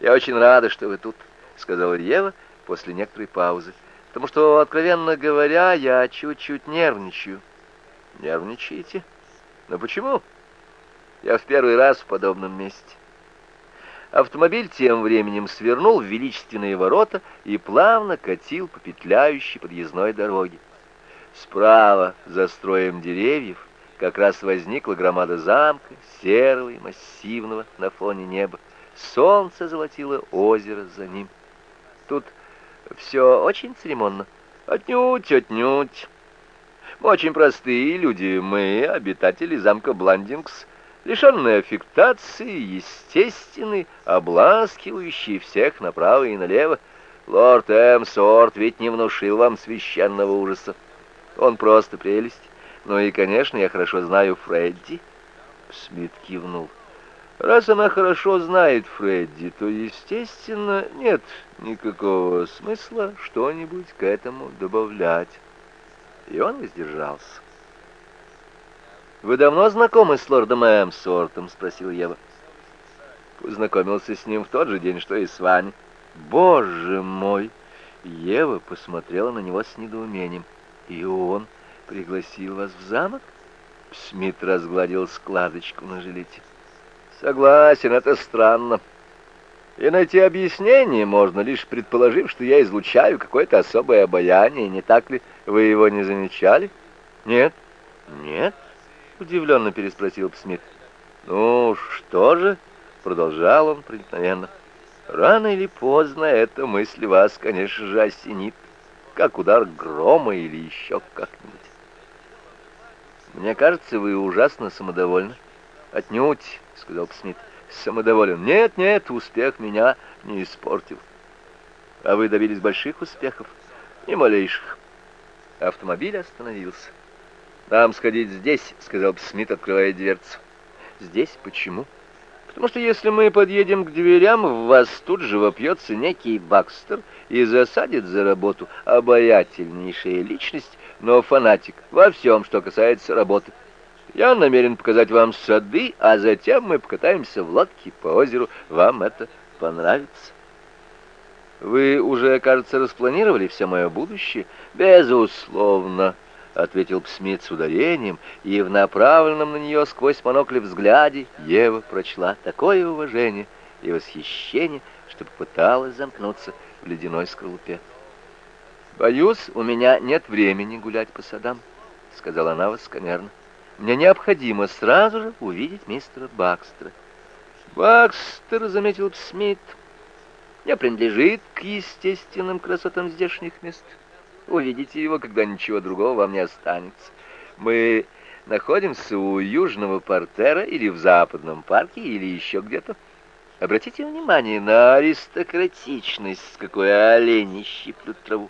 «Я очень рада, что вы тут», — сказала Ева после некоторой паузы, «потому что, откровенно говоря, я чуть-чуть нервничаю». «Нервничаете? Но почему?» «Я в первый раз в подобном месте». Автомобиль тем временем свернул в величественные ворота и плавно катил по петляющей подъездной дороге. Справа, за строем деревьев, как раз возникла громада замка, серого и массивного на фоне неба. Солнце золотило озеро за ним. Тут все очень церемонно. Отнюдь, отнюдь. Мы очень простые люди, мы, обитатели замка Бландингс, лишенные аффектации, естественный, обласкивающий всех направо и налево. Лорд Эмсорт ведь не внушил вам священного ужаса. Он просто прелесть. Ну и, конечно, я хорошо знаю Фредди. Смит кивнул. Раз она хорошо знает Фредди, то, естественно, нет никакого смысла что-нибудь к этому добавлять. И он воздержался. «Вы давно знакомы с лордом Эмсортом?» — спросил Ева. Познакомился с ним в тот же день, что и с вами. «Боже мой!» Ева посмотрела на него с недоумением. «И он пригласил вас в замок?» Смит разгладил складочку на жилете. «Согласен, это странно. И найти объяснение можно, лишь предположив, что я излучаю какое-то особое обаяние. Не так ли? Вы его не замечали?» «Нет». «Нет?» — удивленно переспросил Смит. «Ну, что же?» — продолжал он проникновенно. «Рано или поздно эта мысль вас, конечно же, осенит, как удар грома или еще как-нибудь. Мне кажется, вы ужасно самодовольны». «Отнюдь», — сказал Смит, — «самодоволен». «Нет, нет, успех меня не испортил». «А вы добились больших успехов?» «Ни малейших». Автомобиль остановился. «Нам сходить здесь», — сказал Смит, открывая дверцу. «Здесь? Почему?» «Потому что если мы подъедем к дверям, в вас тут же вопьется некий Бакстер и засадит за работу обаятельнейшая личность, но фанатик во всем, что касается работы. Я намерен показать вам сады, а затем мы покатаемся в лодке по озеру. Вам это понравится». «Вы уже, кажется, распланировали все мое будущее?» «Безусловно», ответил Псмит с ударением, и в направленном на нее сквозь монокль взгляде Ева прочла такое уважение и восхищение, что попыталась замкнуться в ледяной скорлупе. «Боюсь, у меня нет времени гулять по садам», — сказала она воскомерно. «Мне необходимо сразу же увидеть мистера Бакстера». «Бакстер», — заметил Смит, — «не принадлежит к естественным красотам здешних мест». Увидите его, когда ничего другого вам не останется. Мы находимся у южного портера или в западном парке, или еще где-то. Обратите внимание на аристократичность, с какой олени щиплют траву.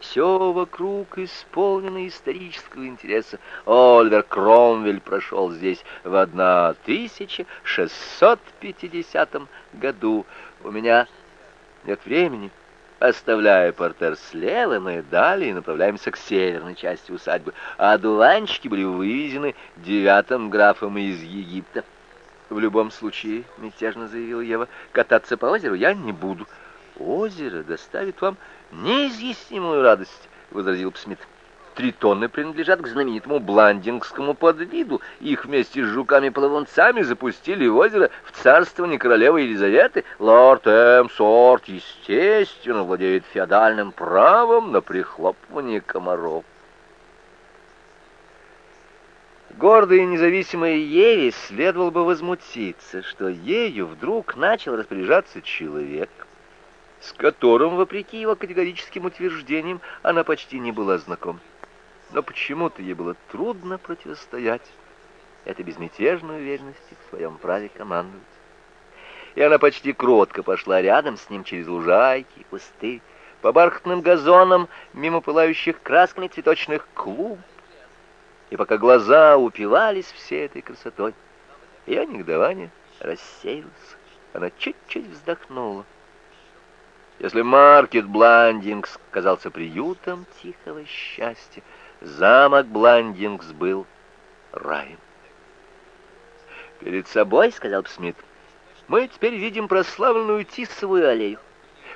Все вокруг исполнено исторического интереса. Оливер Кромвель прошел здесь в 1650 году. У меня нет времени Оставляя портер слева, мы далее направляемся к северной части усадьбы, а дуванчики были вывезены девятым графом из Египта. В любом случае, мятежно заявила Ева, кататься по озеру я не буду. Озеро доставит вам неизъяснимую радость, возразил Псмит. Тритоны принадлежат к знаменитому бландингскому подвиду. Их вместе с жуками-плавунцами запустили в озеро в царствование королевы Елизаветы. Лорд Эмсорт, естественно, владеет феодальным правом на прихлопывание комаров. Гордой и независимой Еве следовало бы возмутиться, что ею вдруг начал распоряжаться человек, с которым, вопреки его категорическим утверждениям, она почти не была знакома но почему-то ей было трудно противостоять этой безмятежной уверенности в своем праве командовать. И она почти кротко пошла рядом с ним через лужайки, кусты, по бархатным газонам, мимо пылающих красками цветочных клуб. И пока глаза упивались всей этой красотой, ее негодование рассеялось. Она чуть-чуть вздохнула. Если маркет Бландингс казался приютом тихого счастья, Замок Бландингс был раем. «Перед собой, — сказал Смит, мы теперь видим прославленную Тисовую аллею,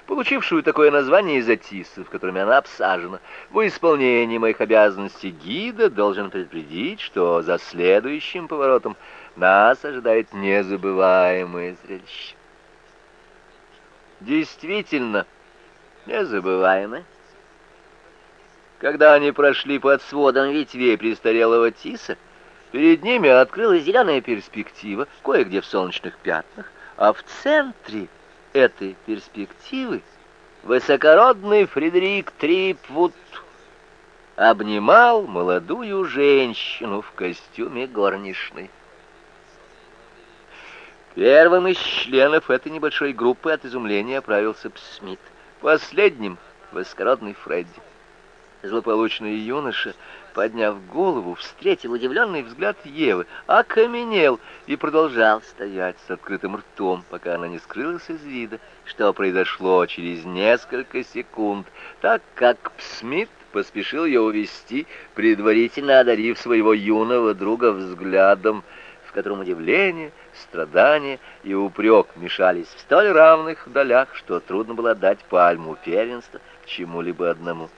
получившую такое название из-за тисов, которыми она обсажена. В исполнении моих обязанностей гида должен предупредить, что за следующим поворотом нас ожидает незабываемое зрелище. Действительно, незабываемое. Когда они прошли под сводом ветвей престарелого тиса, перед ними открылась зеленая перспектива, кое-где в солнечных пятнах, а в центре этой перспективы высокородный Фредерик Трипвуд обнимал молодую женщину в костюме горничной. Первым из членов этой небольшой группы от изумления оправился Смит. Последним — высокородный Фредди. Злополучный юноша подняв голову, встретил удивленный взгляд Евы, окаменел и продолжал стоять с открытым ртом, пока она не скрылась из вида, что произошло через несколько секунд, так как Смит поспешил ее увести, предварительно одарив своего юного друга взглядом, в котором удивление, страдание и упрек мешались в столь равных долях, что трудно было дать пальму первенства чему-либо одному.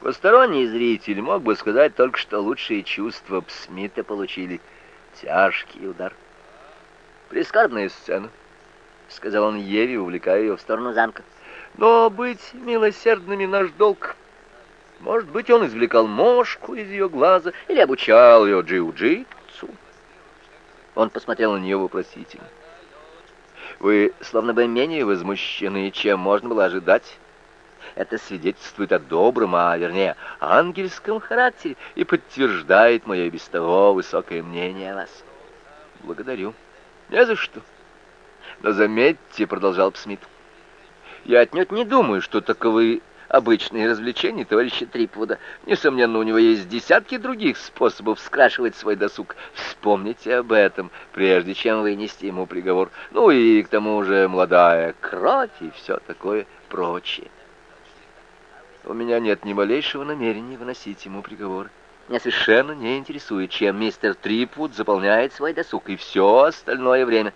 Посторонний зритель мог бы сказать только, что лучшие чувства Смита получили тяжкий удар. «Прискорбная сцена», — сказал он Еве, увлекая ее в сторону замка. «Но быть милосердными наш долг. Может быть, он извлекал мошку из ее глаза или обучал ее джиу-джитсу». Он посмотрел на нее вопросительно. «Вы словно бы менее возмущены, чем можно было ожидать». Это свидетельствует о добром, а вернее, ангельском характере и подтверждает мое без того высокое мнение о вас. Благодарю. Не за что. Но заметьте, продолжал Смит, я отнюдь не думаю, что таковы обычные развлечения товарища Трипвуда. Несомненно, у него есть десятки других способов скрашивать свой досуг. Вспомните об этом, прежде чем вынести ему приговор. Ну и к тому же молодая кровь и все такое прочее. У меня нет ни малейшего намерения выносить ему приговор. Меня совершенно не интересует, чем мистер Трипвуд заполняет свой досуг и все остальное время.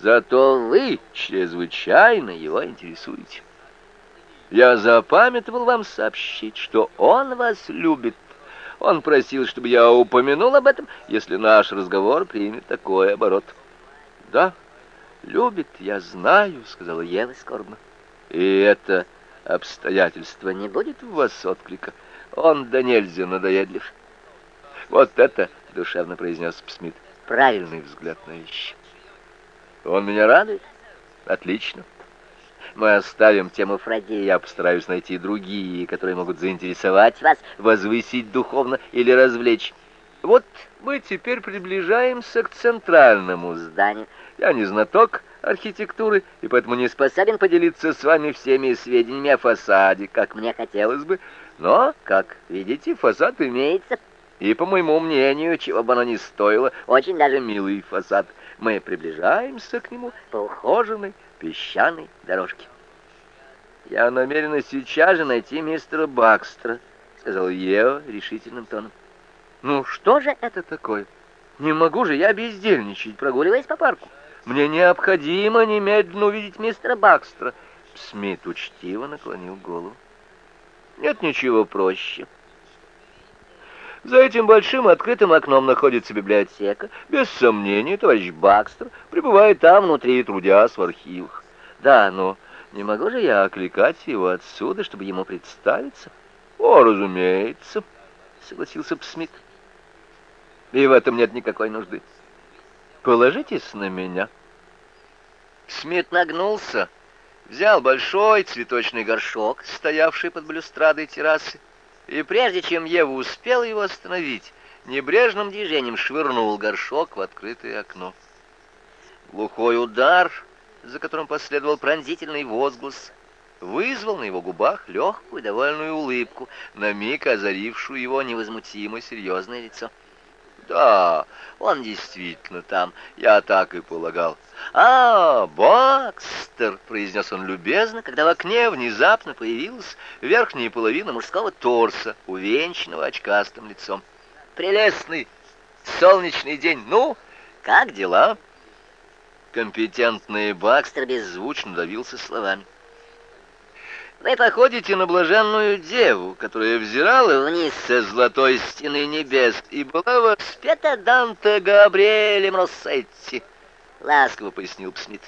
Зато вы чрезвычайно его интересуете. Я запамятовал вам сообщить, что он вас любит. Он просил, чтобы я упомянул об этом, если наш разговор примет такой оборот. Да, любит, я знаю, сказала Ева скорбно. И это обстоятельства не будет в вас отклика. Он да нельзя надоедлив. Вот это, душевно произнес Смит, правильный взгляд на вещи. Он меня радует? Отлично. Мы оставим тему Фредди, я постараюсь найти другие, которые могут заинтересовать вас, возвысить духовно или развлечь. Вот мы теперь приближаемся к центральному зданию. Я не знаток архитектуры, и поэтому не способен поделиться с вами всеми сведениями о фасаде, как мне хотелось бы. Но, как видите, фасад имеется. И, по моему мнению, чего бы оно ни стоило, очень даже милый фасад. Мы приближаемся к нему по ухоженной песчаной дорожке. «Я намерена сейчас же найти мистера Бакстера», — сказал Ео решительным тоном. «Ну, что же это такое? Не могу же я бездельничать, прогуливаясь по парку». Мне необходимо немедленно увидеть мистера Бакстера. Смит учтиво наклонил голову. Нет ничего проще. За этим большим открытым окном находится библиотека. Без сомнения, товарищ Бакстер пребывает там внутри, трудясь в архивах. Да, но не могу же я окликать его отсюда, чтобы ему представиться? О, разумеется, согласился Смит. И в этом нет никакой нужды. Положитесь на меня. Смит нагнулся, взял большой цветочный горшок, стоявший под балюстрадой террасы, и прежде чем Ева успела его остановить, небрежным движением швырнул горшок в открытое окно. Глухой удар, за которым последовал пронзительный возглас, вызвал на его губах легкую довольную улыбку, на миг озарившую его невозмутимо серьезное лицо. Да, он действительно там, я так и полагал. А, Бакстер, произнес он любезно, когда в окне внезапно появилась верхняя половина мужского торса, увенчанного очкастым лицом. Прелестный солнечный день. Ну, как дела? Компетентный Бакстер беззвучно давился словами. Вы походите на блаженную деву, которая взирала вниз со золотой стены небес и была воспета Данте Габриэлем Россетти, — ласково пояснил Псмит.